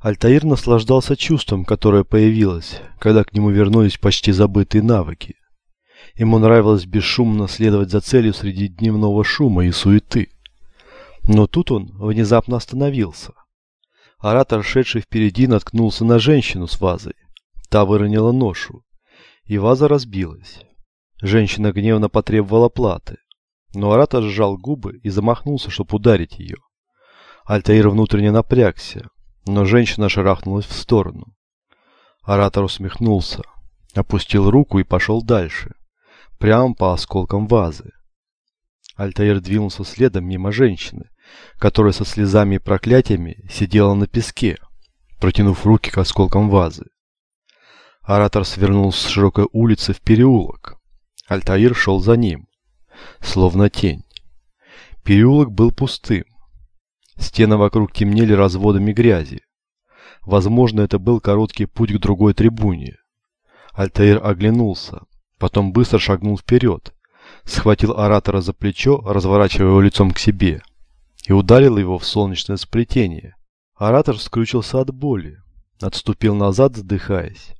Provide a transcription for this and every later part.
Альтаир наслаждался чувством, которое появилось, когда к нему вернулись почти забытые навыки. Ему нравилось бесшумно следовать за целью среди дневного шума и суеты. Но тут он внезапно остановился. Оратор, шедший впереди, наткнулся на женщину с вазой. Та выронила ношу, и ваза разбилась. Женщина гневно потребовала платы, но оратор сжал губы и замахнулся, чтобы ударить ее. Альтаир внутренне напрягся, но женщина шарахнулась в сторону. Оратор усмехнулся, опустил руку и пошел дальше, прямо по осколкам вазы. Альтаир двинулся следом мимо женщины, которая со слезами и проклятиями сидела на песке, протянув руки к осколкам вазы. Оратор свернул с широкой улицы в переулок. Альтаир шел за ним, словно тень. Переулок был пустым. Стены вокруг темнели разводами грязи. Возможно, это был короткий путь к другой трибуне. Альтаир оглянулся, потом быстро шагнул вперед, схватил оратора за плечо, разворачивая его лицом к себе, и ударил его в солнечное сплетение. Оратор скрючился от боли, отступил назад, задыхаясь.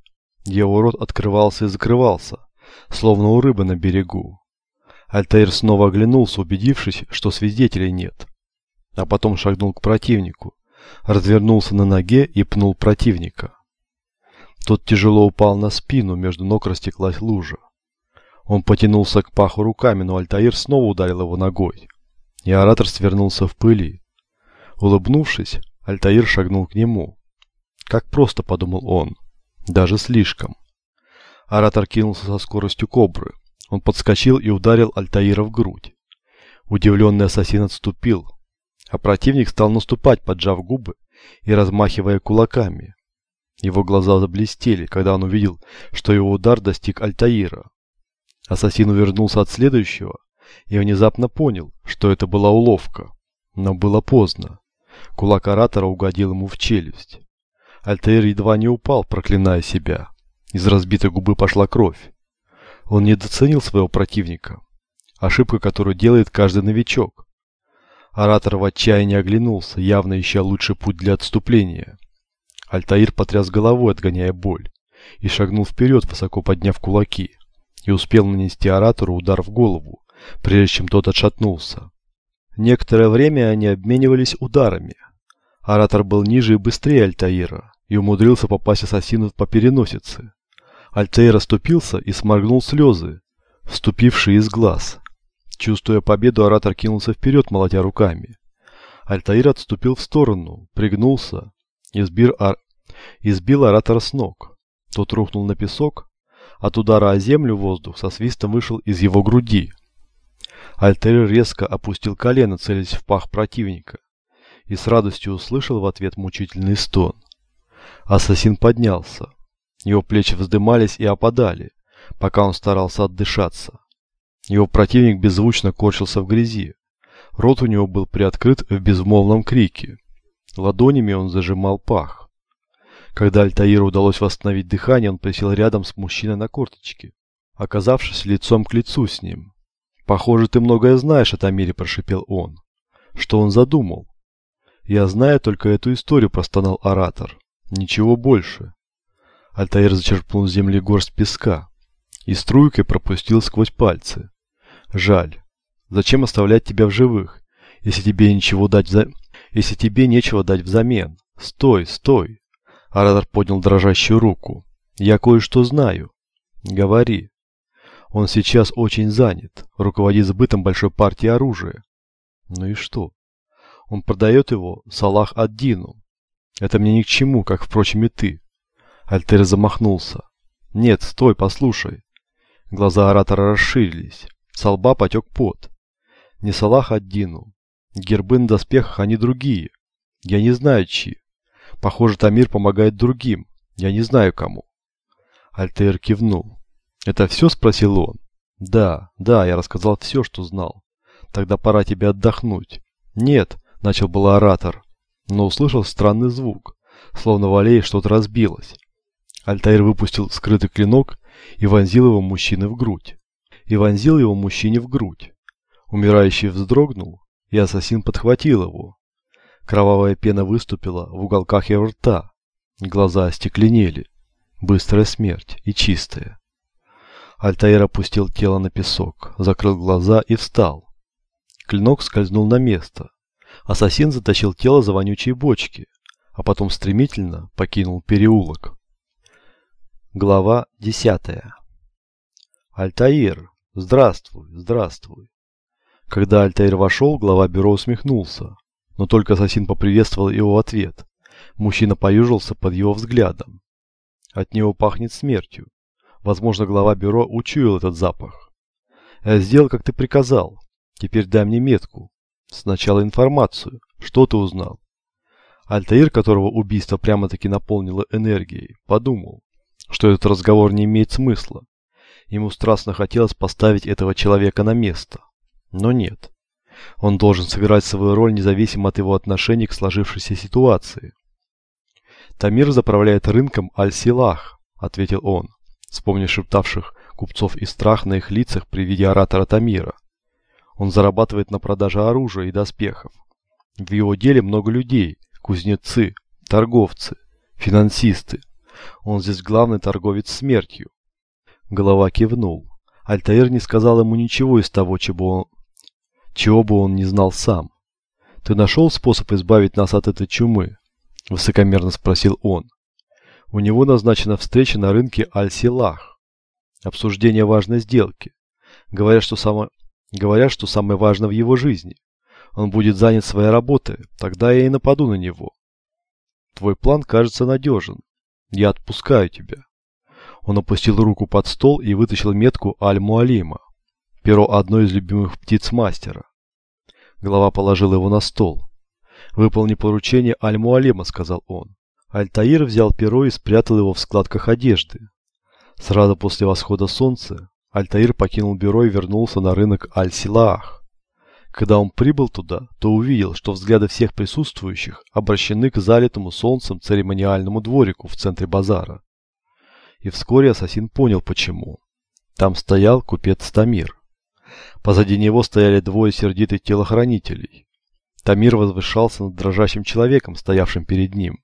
Его рот открывался и закрывался, словно у рыбы на берегу. Альтаир снова оглянулся, убедившись, что свидетелей нет а потом шагнул к противнику, развернулся на ноге и пнул противника. Тот тяжело упал на спину, между ног растеклась лужа. Он потянулся к паху руками, но Альтаир снова ударил его ногой, и оратор свернулся в пыли. Улыбнувшись, Альтаир шагнул к нему. Как просто, подумал он, даже слишком. Оратор кинулся со скоростью кобры. Он подскочил и ударил Альтаира в грудь. Удивленный ассасин отступил, а противник стал наступать, поджав губы и размахивая кулаками. Его глаза заблестели, когда он увидел, что его удар достиг Альтаира. Ассасин увернулся от следующего и внезапно понял, что это была уловка. Но было поздно. Кулак оратора угодил ему в челюсть. Альтаир едва не упал, проклиная себя. Из разбитой губы пошла кровь. Он недооценил своего противника. Ошибка, которую делает каждый новичок. Оратор в отчаянии оглянулся, явно ища лучший путь для отступления. Альтаир потряс головой, отгоняя боль, и шагнул вперед, высоко подняв кулаки, и успел нанести оратору удар в голову, прежде чем тот отшатнулся. Некоторое время они обменивались ударами. Оратор был ниже и быстрее Альтаира, и умудрился попасть ассасину по переносице. Альтаир оступился и сморгнул слезы, вступившие из глаз. Чувствуя победу, оратор кинулся вперед, молотя руками. Альтаир отступил в сторону, пригнулся и сбил, ор... и сбил оратора с ног. Тот рухнул на песок, от удара о землю воздух со свистом вышел из его груди. Альтаир резко опустил колено, целясь в пах противника, и с радостью услышал в ответ мучительный стон. Ассасин поднялся. Его плечи вздымались и опадали, пока он старался отдышаться. Его противник беззвучно корчился в грязи. Рот у него был приоткрыт в безмолвном крике. Ладонями он зажимал пах. Когда Альтаиру удалось восстановить дыхание, он присел рядом с мужчиной на корточке, оказавшись лицом к лицу с ним. «Похоже, ты многое знаешь о Тамире», – прошипел он. «Что он задумал?» «Я знаю только эту историю», – простонал оратор. «Ничего больше». Альтаир зачерпнул с земли горсть песка и струйкой пропустил сквозь пальцы. Жаль. Зачем оставлять тебя в живых, если тебе ничего дать за... если тебе нечего дать взамен? Стой, стой. Оратор поднял дрожащую руку. Я кое-что знаю. Говори. Он сейчас очень занят, руководит сбытом большой партии оружия. Ну и что? Он продает его Салах ад-Дину. Это мне ни к чему, как, впрочем, и ты. Альтер замахнулся. Нет, стой, послушай. Глаза оратора расширились. С лба потек пот. Не Салах Ад-Дину. Гербы на доспехах они другие. Я не знаю, чьи. Похоже, Тамир помогает другим. Я не знаю, кому. Альтер кивнул. «Это все?» – спросил он. «Да, да, я рассказал все, что знал. Тогда пора тебе отдохнуть». «Нет», – начал был оратор, но услышал странный звук, словно в аллее что-то разбилось. Альтаир выпустил скрытый клинок и вонзил его мужчины в грудь и вонзил его мужчине в грудь. Умирающий вздрогнул, и ассасин подхватил его. Кровавая пена выступила в уголках его рта, Глаза остекленели. Быстрая смерть и чистая. Альтаир опустил тело на песок, закрыл глаза и встал. Клинок скользнул на место. Ассасин затащил тело за вонючие бочки, а потом стремительно покинул переулок. Глава десятая. Альтаир, здравствуй, здравствуй. Когда Альтаир вошел, глава бюро усмехнулся, но только ассасин поприветствовал его в ответ. Мужчина поюжился под его взглядом. От него пахнет смертью. Возможно, глава бюро учуял этот запах. Я сделал, как ты приказал. Теперь дай мне метку. Сначала информацию. Что ты узнал? Альтаир, которого убийство прямо-таки наполнило энергией, подумал, что этот разговор не имеет смысла. Ему страстно хотелось поставить этого человека на место. Но нет. Он должен сыграть свою роль независимо от его отношений к сложившейся ситуации. «Тамир заправляет рынком Аль-Силах», — ответил он, вспомнив шептавших купцов и страх на их лицах при виде оратора Тамира. Он зарабатывает на продаже оружия и доспехов. В его деле много людей, кузнецы, торговцы, финансисты. Он здесь главный торговец смертью. Голова кивнул. Альтаир не сказал ему ничего из того, чего, он, чего бы он не знал сам. «Ты нашел способ избавить нас от этой чумы?» – высокомерно спросил он. У него назначена встреча на рынке Аль-Силах. Обсуждение важной сделки. Говорят, что, само... Говорят, что самое важное в его жизни. Он будет занят своей работой, тогда я и нападу на него. Твой план кажется надежен. Я отпускаю тебя. Он опустил руку под стол и вытащил метку Аль-Муалима, перо одной из любимых птиц мастера. Глава положил его на стол. «Выполни поручение Аль-Муалима», — сказал он. Альтаир взял перо и спрятал его в складках одежды. Сразу после восхода солнца Альтаир покинул бюро и вернулся на рынок Аль-Силаах. Когда он прибыл туда, то увидел, что взгляды всех присутствующих обращены к залитому солнцем церемониальному дворику в центре базара. И вскоре ассасин понял почему. Там стоял купец Тамир. Позади него стояли двое сердитых телохранителей. Тамир возвышался над дрожащим человеком, стоявшим перед ним.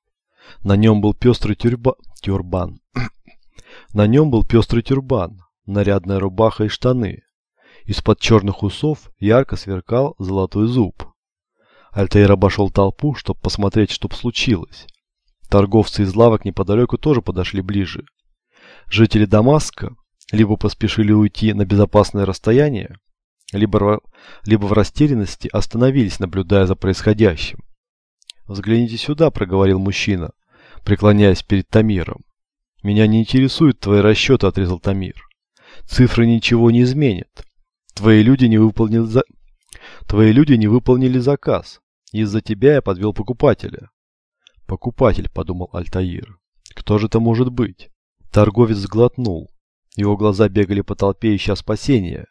На нем был пестрый тюрба... тюрбан. На нем был пестрый тюрбан, нарядная рубаха и штаны. Из-под черных усов ярко сверкал золотой зуб. Альтаир обошел толпу, чтобы посмотреть, что случилось. Торговцы из лавок неподалеку тоже подошли ближе. Жители Дамаска либо поспешили уйти на безопасное расстояние, либо, либо в растерянности остановились, наблюдая за происходящим. «Взгляните сюда», — проговорил мужчина, преклоняясь перед Тамиром. «Меня не интересуют твои расчеты», — отрезал Тамир. «Цифры ничего не изменят. Твои люди не выполнили, за... Твои люди не выполнили заказ. Из-за тебя я подвел покупателя». «Покупатель», — подумал Альтаир. «Кто же это может быть?» Торговец сглотнул. Его глаза бегали по толпе, ища спасения.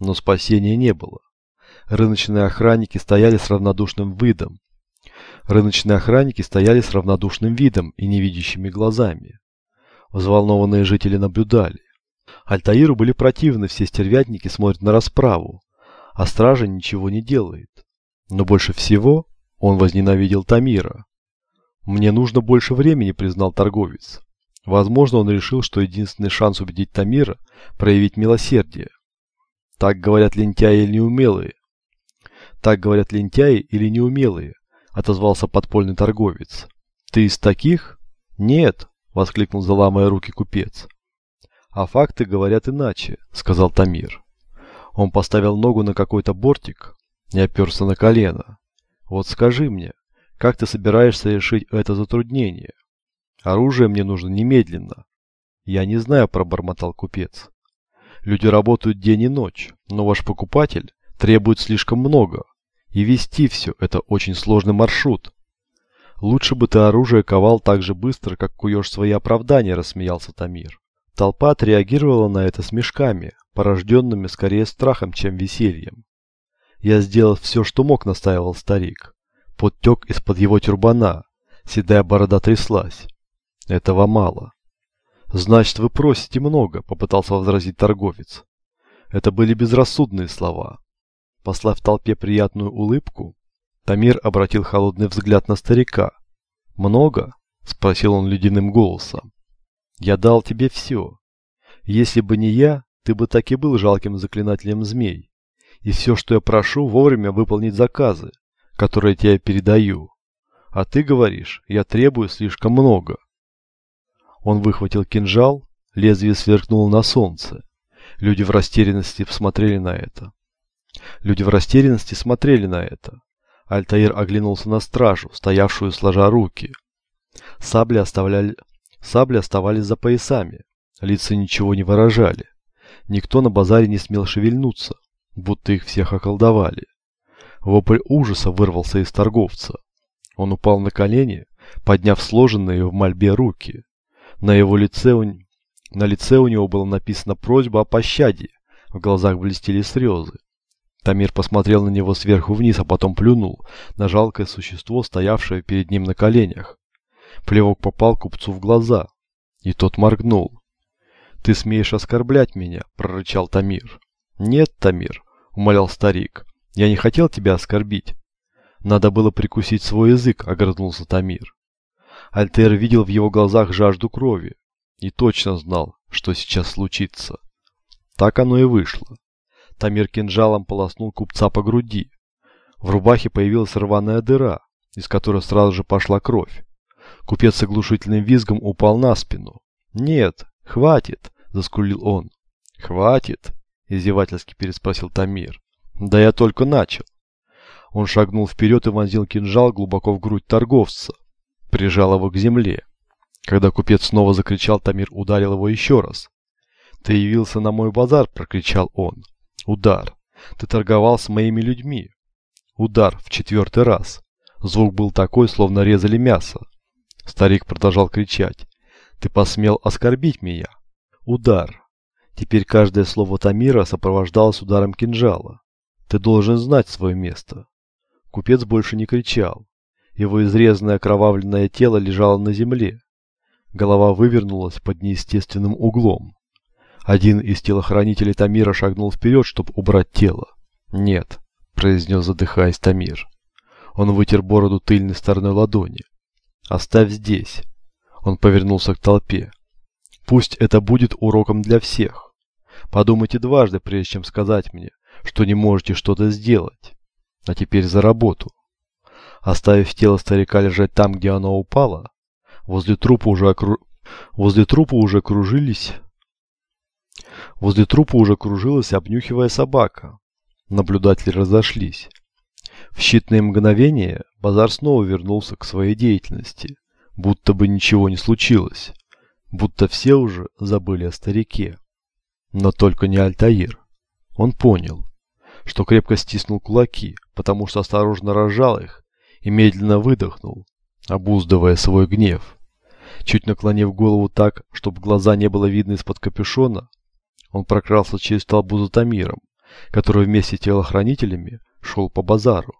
Но спасения не было. Рыночные охранники стояли с равнодушным видом, Рыночные охранники стояли с равнодушным видом и невидящими глазами. Взволнованные жители наблюдали. Альтаиру были противны все стервятники смотрят на расправу, а стража ничего не делает. Но больше всего он возненавидел Тамира. «Мне нужно больше времени», — признал торговец. Возможно, он решил, что единственный шанс убедить Тамира – проявить милосердие. Так говорят лентяи или неумелые. Так говорят лентяи или неумелые, отозвался подпольный торговец. «Ты из таких?» «Нет», — воскликнул заламывая руки купец. «А факты говорят иначе», — сказал Тамир. Он поставил ногу на какой-то бортик и оперся на колено. «Вот скажи мне, как ты собираешься решить это затруднение? Оружие мне нужно немедленно». «Я не знаю», — пробормотал купец. «Люди работают день и ночь, но ваш покупатель требует слишком много. И вести все – это очень сложный маршрут. Лучше бы ты оружие ковал так же быстро, как куешь свои оправдания, рассмеялся Тамир. Толпа отреагировала на это смешками, порожденными скорее страхом, чем весельем. Я сделал все, что мог, настаивал старик. Подтек из-под его тюрбана, седая борода тряслась. Этого мало. Значит, вы просите много, попытался возразить торговец. Это были безрассудные слова. Послав толпе приятную улыбку, Тамир обратил холодный взгляд на старика. «Много? Спросил он ледяным голосом. Я дал тебе все. Если бы не я, ты бы так и был жалким заклинателем змей. И все, что я прошу, вовремя выполнить заказы, которые я тебе передаю. А ты говоришь, я требую слишком много. Он выхватил кинжал, лезвие сверкнуло на солнце. Люди в растерянности посмотрели на это. Люди в растерянности смотрели на это. Альтаир оглянулся на стражу, стоявшую сложа руки. Сабли, оставляли... Сабли оставались за поясами. Лица ничего не выражали. Никто на базаре не смел шевельнуться, будто их всех околдовали. Вопль ужаса вырвался из торговца. Он упал на колени, подняв сложенные в мольбе руки. На его лице у... на лице у него была написана просьба о пощаде. В глазах блестели слезы. Тамир посмотрел на него сверху вниз, а потом плюнул на жалкое существо, стоявшее перед ним на коленях. Плевок попал купцу в глаза, и тот моргнул. «Ты смеешь оскорблять меня?» – прорычал Тамир. «Нет, Тамир», – умолял старик, – «я не хотел тебя оскорбить». «Надо было прикусить свой язык», – огрызнулся Тамир. Альтер видел в его глазах жажду крови и точно знал, что сейчас случится. Так оно и вышло. Тамир кинжалом полоснул купца по груди. В рубахе появилась рваная дыра, из которой сразу же пошла кровь. Купец с оглушительным визгом упал на спину. «Нет, хватит!» – заскулил он. «Хватит?» – издевательски переспросил Тамир. «Да я только начал». Он шагнул вперед и вонзил кинжал глубоко в грудь торговца. Прижал его к земле. Когда купец снова закричал, Тамир ударил его еще раз. «Ты явился на мой базар!» – прокричал он. Удар. Ты торговал с моими людьми. Удар в четвертый раз. Звук был такой, словно резали мясо. Старик продолжал кричать. Ты посмел оскорбить меня. Удар. Теперь каждое слово Тамира сопровождалось ударом кинжала. Ты должен знать свое место. Купец больше не кричал. Его изрезанное окровавленное тело лежало на земле. Голова вывернулась под неестественным углом. Один из телохранителей Тамира шагнул вперед, чтобы убрать тело. «Нет», – произнес, задыхаясь Тамир. Он вытер бороду тыльной стороной ладони. «Оставь здесь». Он повернулся к толпе. «Пусть это будет уроком для всех. Подумайте дважды, прежде чем сказать мне, что не можете что-то сделать. А теперь за работу». Оставив тело старика лежать там, где оно упало, возле трупа уже, окру... возле трупа уже кружились Возле трупа уже кружилась, обнюхивая собака. Наблюдатели разошлись. В считанные мгновения базар снова вернулся к своей деятельности, будто бы ничего не случилось, будто все уже забыли о старике. Но только не Альтаир. Он понял, что крепко стиснул кулаки, потому что осторожно разжал их и медленно выдохнул, обуздывая свой гнев. Чуть наклонив голову так, чтобы глаза не было видно из-под капюшона, он прокрался через толпу за Тамиром, который вместе с телохранителями шел по базару.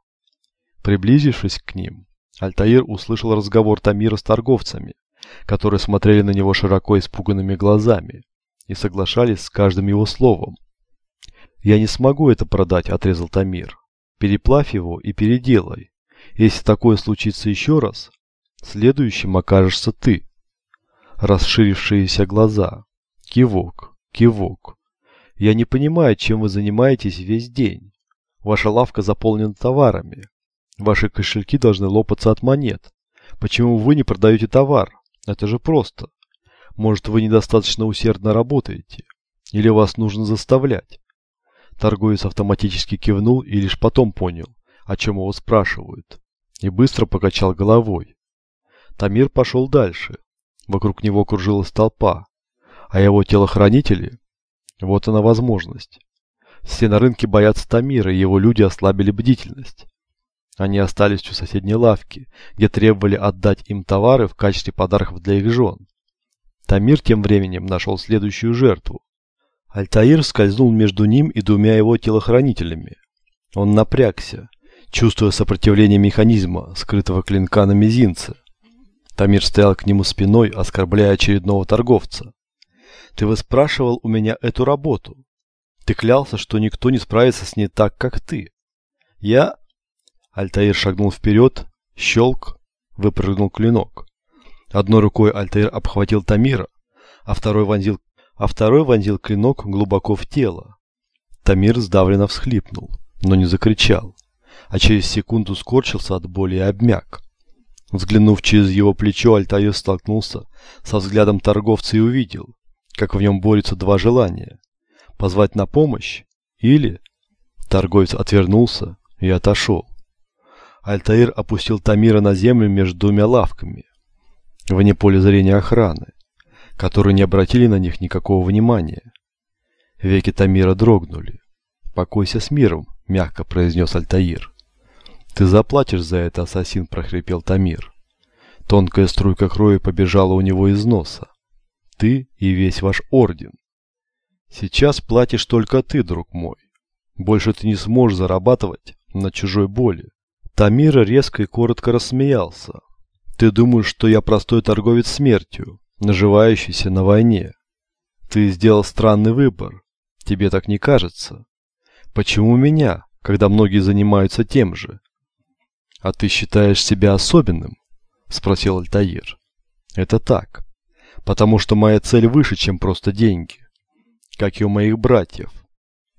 Приблизившись к ним, Альтаир услышал разговор Тамира с торговцами, которые смотрели на него широко испуганными глазами и соглашались с каждым его словом. «Я не смогу это продать», — отрезал Тамир. «Переплавь его и переделай. Если такое случится еще раз, следующим окажешься ты». Расширившиеся глаза. Кивок. Кивок. Я не понимаю, чем вы занимаетесь весь день. Ваша лавка заполнена товарами. Ваши кошельки должны лопаться от монет. Почему вы не продаете товар? Это же просто. Может, вы недостаточно усердно работаете? Или вас нужно заставлять? Торговец автоматически кивнул и лишь потом понял, о чем его спрашивают. И быстро покачал головой. Тамир пошел дальше. Вокруг него кружилась толпа а его телохранители? Вот она возможность. Все на рынке боятся Тамира, и его люди ослабили бдительность. Они остались у соседней лавки, где требовали отдать им товары в качестве подарков для их жен. Тамир тем временем нашел следующую жертву. Альтаир скользнул между ним и двумя его телохранителями. Он напрягся, чувствуя сопротивление механизма, скрытого клинка на мизинце. Тамир стоял к нему спиной, оскорбляя очередного торговца. Ты выспрашивал у меня эту работу. Ты клялся, что никто не справится с ней так, как ты. Я... Альтаир шагнул вперед, щелк, выпрыгнул клинок. Одной рукой Альтаир обхватил Тамира, а второй вонзил, а второй вонзил клинок глубоко в тело. Тамир сдавленно всхлипнул, но не закричал, а через секунду скорчился от боли и обмяк. Взглянув через его плечо, Альтаир столкнулся со взглядом торговца и увидел, как в нем борются два желания – позвать на помощь или… Торговец отвернулся и отошел. Альтаир опустил Тамира на землю между двумя лавками, вне поля зрения охраны, которые не обратили на них никакого внимания. Веки Тамира дрогнули. «Покойся с миром», — мягко произнес Альтаир. «Ты заплатишь за это, ассасин», — прохрипел Тамир. Тонкая струйка крови побежала у него из носа. «Ты и весь ваш орден. Сейчас платишь только ты, друг мой. Больше ты не сможешь зарабатывать на чужой боли». Тамир резко и коротко рассмеялся. «Ты думаешь, что я простой торговец смертью, наживающийся на войне? Ты сделал странный выбор. Тебе так не кажется?» Почему меня, когда многие занимаются тем же? А ты считаешь себя особенным? Спросил Альтаир. Это так. Потому что моя цель выше, чем просто деньги. Как и у моих братьев.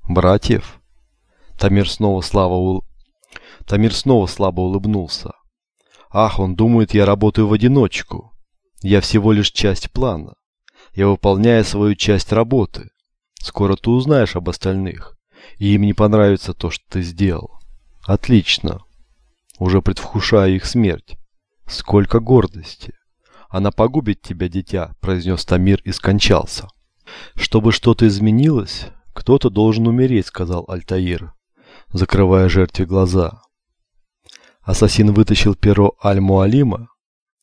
Братьев? Тамир снова ул... Тамир снова слабо улыбнулся. Ах, он думает, я работаю в одиночку. Я всего лишь часть плана. Я выполняю свою часть работы. Скоро ты узнаешь об остальных и им не понравится то, что ты сделал. Отлично. Уже предвкушая их смерть. Сколько гордости. Она погубит тебя, дитя, произнес Тамир и скончался. Чтобы что-то изменилось, кто-то должен умереть, сказал Альтаир, закрывая жертве глаза. Ассасин вытащил перо Аль-Муалима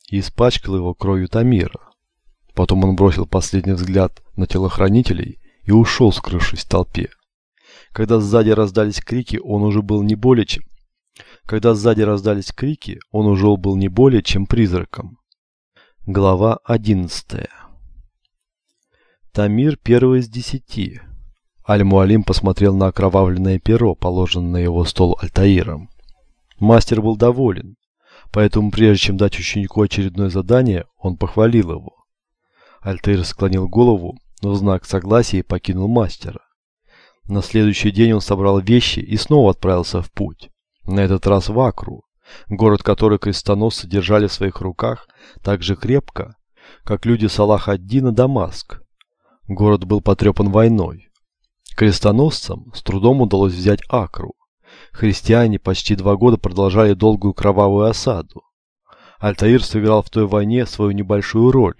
и испачкал его кровью Тамира. Потом он бросил последний взгляд на телохранителей и ушел, скрывшись в толпе. Когда сзади раздались крики, он уже был не более чем... Когда сзади раздались крики, он уже был не более чем призраком. Глава одиннадцатая. Тамир первый из десяти. Аль-Муалим посмотрел на окровавленное перо, положенное на его стол Альтаиром. Мастер был доволен, поэтому прежде чем дать ученику очередное задание, он похвалил его. Альтаир склонил голову, но в знак согласия покинул мастера. На следующий день он собрал вещи и снова отправился в путь. На этот раз в Акру, город, который крестоносцы держали в своих руках так же крепко, как люди Салаха ад-Дина Дамаск. Город был потрепан войной. Крестоносцам с трудом удалось взять Акру. Христиане почти два года продолжали долгую кровавую осаду. Альтаир сыграл в той войне свою небольшую роль,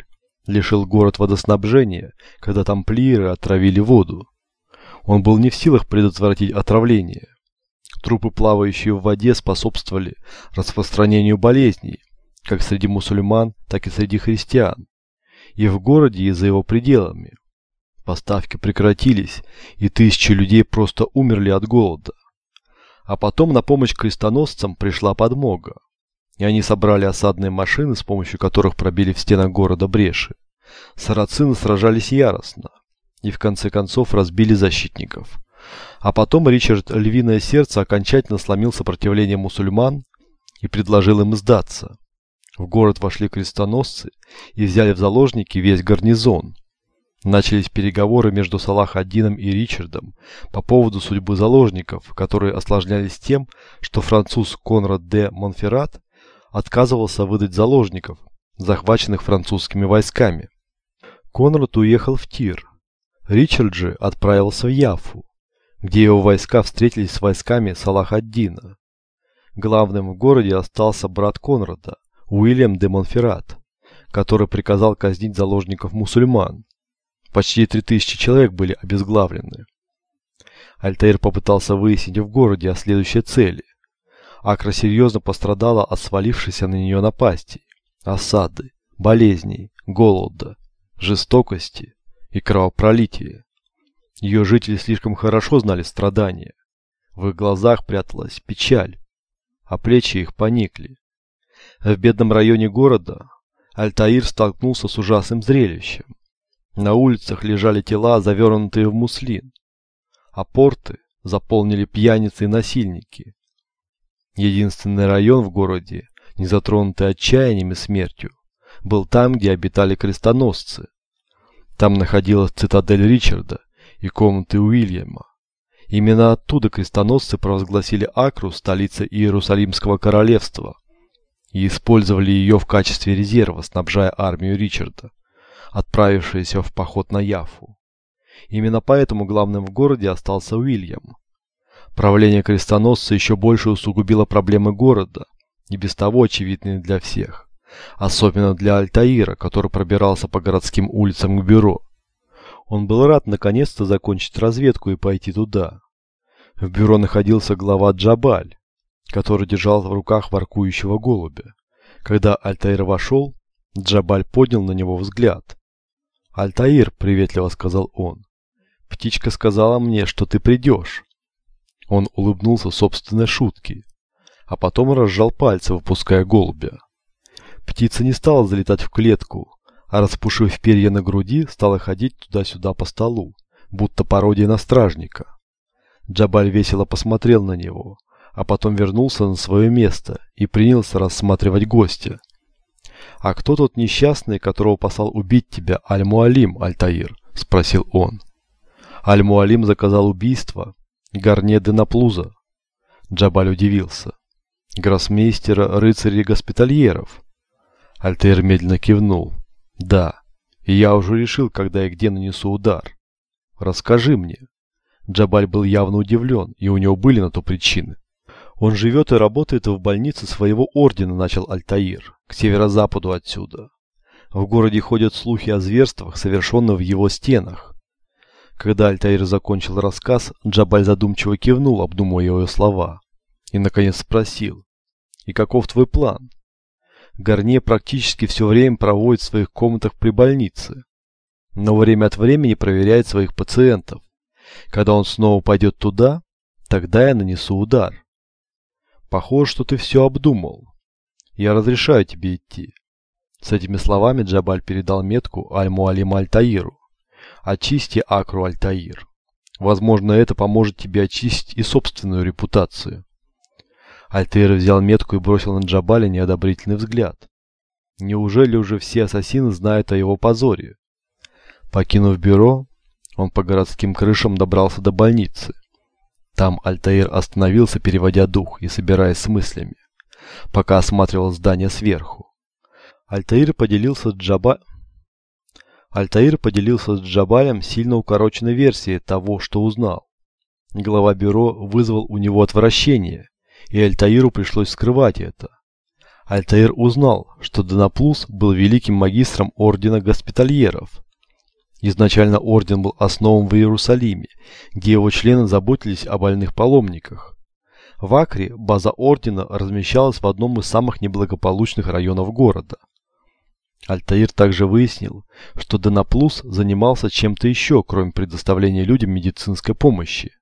лишил город водоснабжения, когда тамплиеры отравили воду. Он был не в силах предотвратить отравление. Трупы, плавающие в воде, способствовали распространению болезней, как среди мусульман, так и среди христиан, и в городе, и за его пределами. Поставки прекратились, и тысячи людей просто умерли от голода. А потом на помощь крестоносцам пришла подмога, и они собрали осадные машины, с помощью которых пробили в стенах города бреши. Сарацины сражались яростно, и в конце концов разбили защитников. А потом Ричард Львиное Сердце окончательно сломил сопротивление мусульман и предложил им сдаться. В город вошли крестоносцы и взяли в заложники весь гарнизон. Начались переговоры между Салах-Аддином и Ричардом по поводу судьбы заложников, которые осложнялись тем, что француз Конрад де Монферрат отказывался выдать заложников, захваченных французскими войсками. Конрад уехал в Тир, Ричард же отправился в Яфу, где его войска встретились с войсками Салах-ад-Дина. Главным в городе остался брат Конрада, Уильям де Монферрат, который приказал казнить заложников мусульман. Почти 3000 человек были обезглавлены. Альтаир попытался выяснить в городе о следующей цели. Акра серьезно пострадала от свалившейся на нее напасти, осады, болезней, голода, жестокости и кровопролитие. Ее жители слишком хорошо знали страдания. В их глазах пряталась печаль, а плечи их поникли. В бедном районе города Альтаир столкнулся с ужасным зрелищем. На улицах лежали тела, завернутые в муслин, а порты заполнили пьяницы и насильники. Единственный район в городе, не затронутый отчаянием и смертью, был там, где обитали крестоносцы. Там находилась цитадель Ричарда и комнаты Уильяма. Именно оттуда крестоносцы провозгласили Акру столицей Иерусалимского королевства и использовали ее в качестве резерва, снабжая армию Ричарда, отправившуюся в поход на Яфу. Именно поэтому главным в городе остался Уильям. Правление крестоносца еще больше усугубило проблемы города, и без того очевидные для всех. Особенно для Альтаира, который пробирался по городским улицам к бюро. Он был рад наконец-то закончить разведку и пойти туда. В бюро находился глава Джабаль, который держал в руках воркующего голубя. Когда Альтаир вошел, Джабаль поднял на него взгляд. «Альтаир», — приветливо сказал он, — «птичка сказала мне, что ты придешь». Он улыбнулся собственной шутке, а потом разжал пальцы, выпуская голубя. Птица не стала залетать в клетку, а распушив перья на груди, стала ходить туда-сюда по столу, будто пародия на стражника. Джабаль весело посмотрел на него, а потом вернулся на свое место и принялся рассматривать гостя. «А кто тот несчастный, которого послал убить тебя Аль-Муалим, Альтаир?» – спросил он. Аль-Муалим заказал убийство Гарне де Наплуза. Джабаль удивился. Гроссмейстера рыцарей госпитальеров. Альтаир медленно кивнул. «Да, я уже решил, когда и где нанесу удар. Расскажи мне». Джабаль был явно удивлен, и у него были на то причины. Он живет и работает в больнице своего ордена, начал Альтаир, к северо-западу отсюда. В городе ходят слухи о зверствах, совершенных в его стенах. Когда Альтаир закончил рассказ, Джабаль задумчиво кивнул, обдумывая его слова, и наконец спросил, «И каков твой план?» Гарне практически все время проводит в своих комнатах при больнице, но время от времени проверяет своих пациентов. Когда он снова пойдет туда, тогда я нанесу удар. Похоже, что ты все обдумал. Я разрешаю тебе идти. С этими словами Джабаль передал метку Аль-Муалим Аль-Таиру. Очисти Акру Аль-Таир. Возможно, это поможет тебе очистить и собственную репутацию. Альтаир взял метку и бросил на Джабаля неодобрительный взгляд. Неужели уже все ассасины знают о его позоре? Покинув бюро, он по городским крышам добрался до больницы. Там Альтаир остановился, переводя дух и собираясь с мыслями, пока осматривал здание сверху. Альтаир поделился с Джаба... Альтаир поделился с Джабалем сильно укороченной версией того, что узнал. Глава бюро вызвал у него отвращение, и Альтаиру пришлось скрывать это. Альтаир узнал, что Донаплус был великим магистром ордена госпитальеров, Изначально орден был основан в Иерусалиме, где его члены заботились о больных паломниках. В Акре база ордена размещалась в одном из самых неблагополучных районов города. Альтаир также выяснил, что Денаплус занимался чем-то еще, кроме предоставления людям медицинской помощи.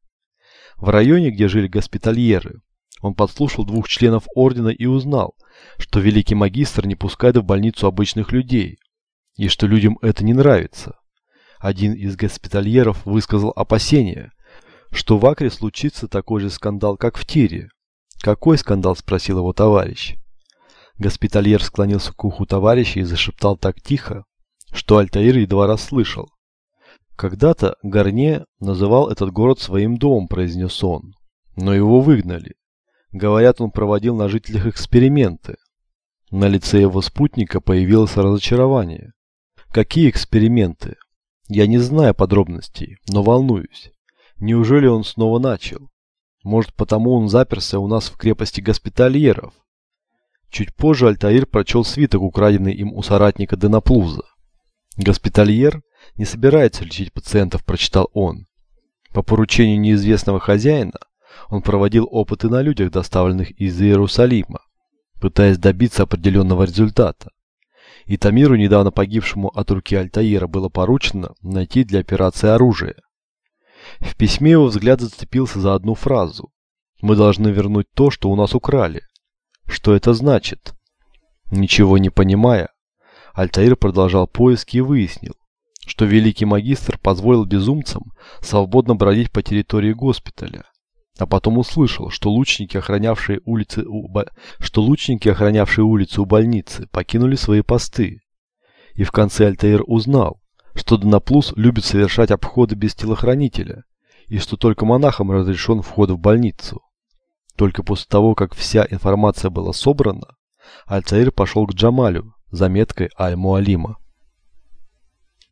В районе, где жили госпитальеры, он подслушал двух членов ордена и узнал, что великий магистр не пускает в больницу обычных людей, и что людям это не нравится. Один из госпитальеров высказал опасение, что в Акре случится такой же скандал, как в Тире. «Какой скандал?» – спросил его товарищ. Госпитальер склонился к уху товарища и зашептал так тихо, что Альтаир едва расслышал. Когда-то Гарне называл этот город своим домом, произнес он, но его выгнали. Говорят, он проводил на жителях эксперименты. На лице его спутника появилось разочарование. Какие эксперименты? Я не знаю подробностей, но волнуюсь. Неужели он снова начал? Может, потому он заперся у нас в крепости госпитальеров? Чуть позже Альтаир прочел свиток, украденный им у соратника Денаплуза. Госпитальер не собирается лечить пациентов, прочитал он. По поручению неизвестного хозяина он проводил опыты на людях, доставленных из Иерусалима, пытаясь добиться определенного результата и Тамиру, недавно погибшему от руки Альтаира, было поручено найти для операции оружие. В письме его взгляд зацепился за одну фразу. «Мы должны вернуть то, что у нас украли». Что это значит? Ничего не понимая, Альтаир продолжал поиски и выяснил, что великий магистр позволил безумцам свободно бродить по территории госпиталя а потом услышал, что лучники, охранявшие улицы у, что лучники, охранявшие улицы у больницы, покинули свои посты И в конце Альтаир узнал, что Донаплус любит совершать обходы без телохранителя, и что только монахам разрешен вход в больницу. Только после того, как вся информация была собрана, Альтаир пошел к Джамалю за меткой Аль-Муалима.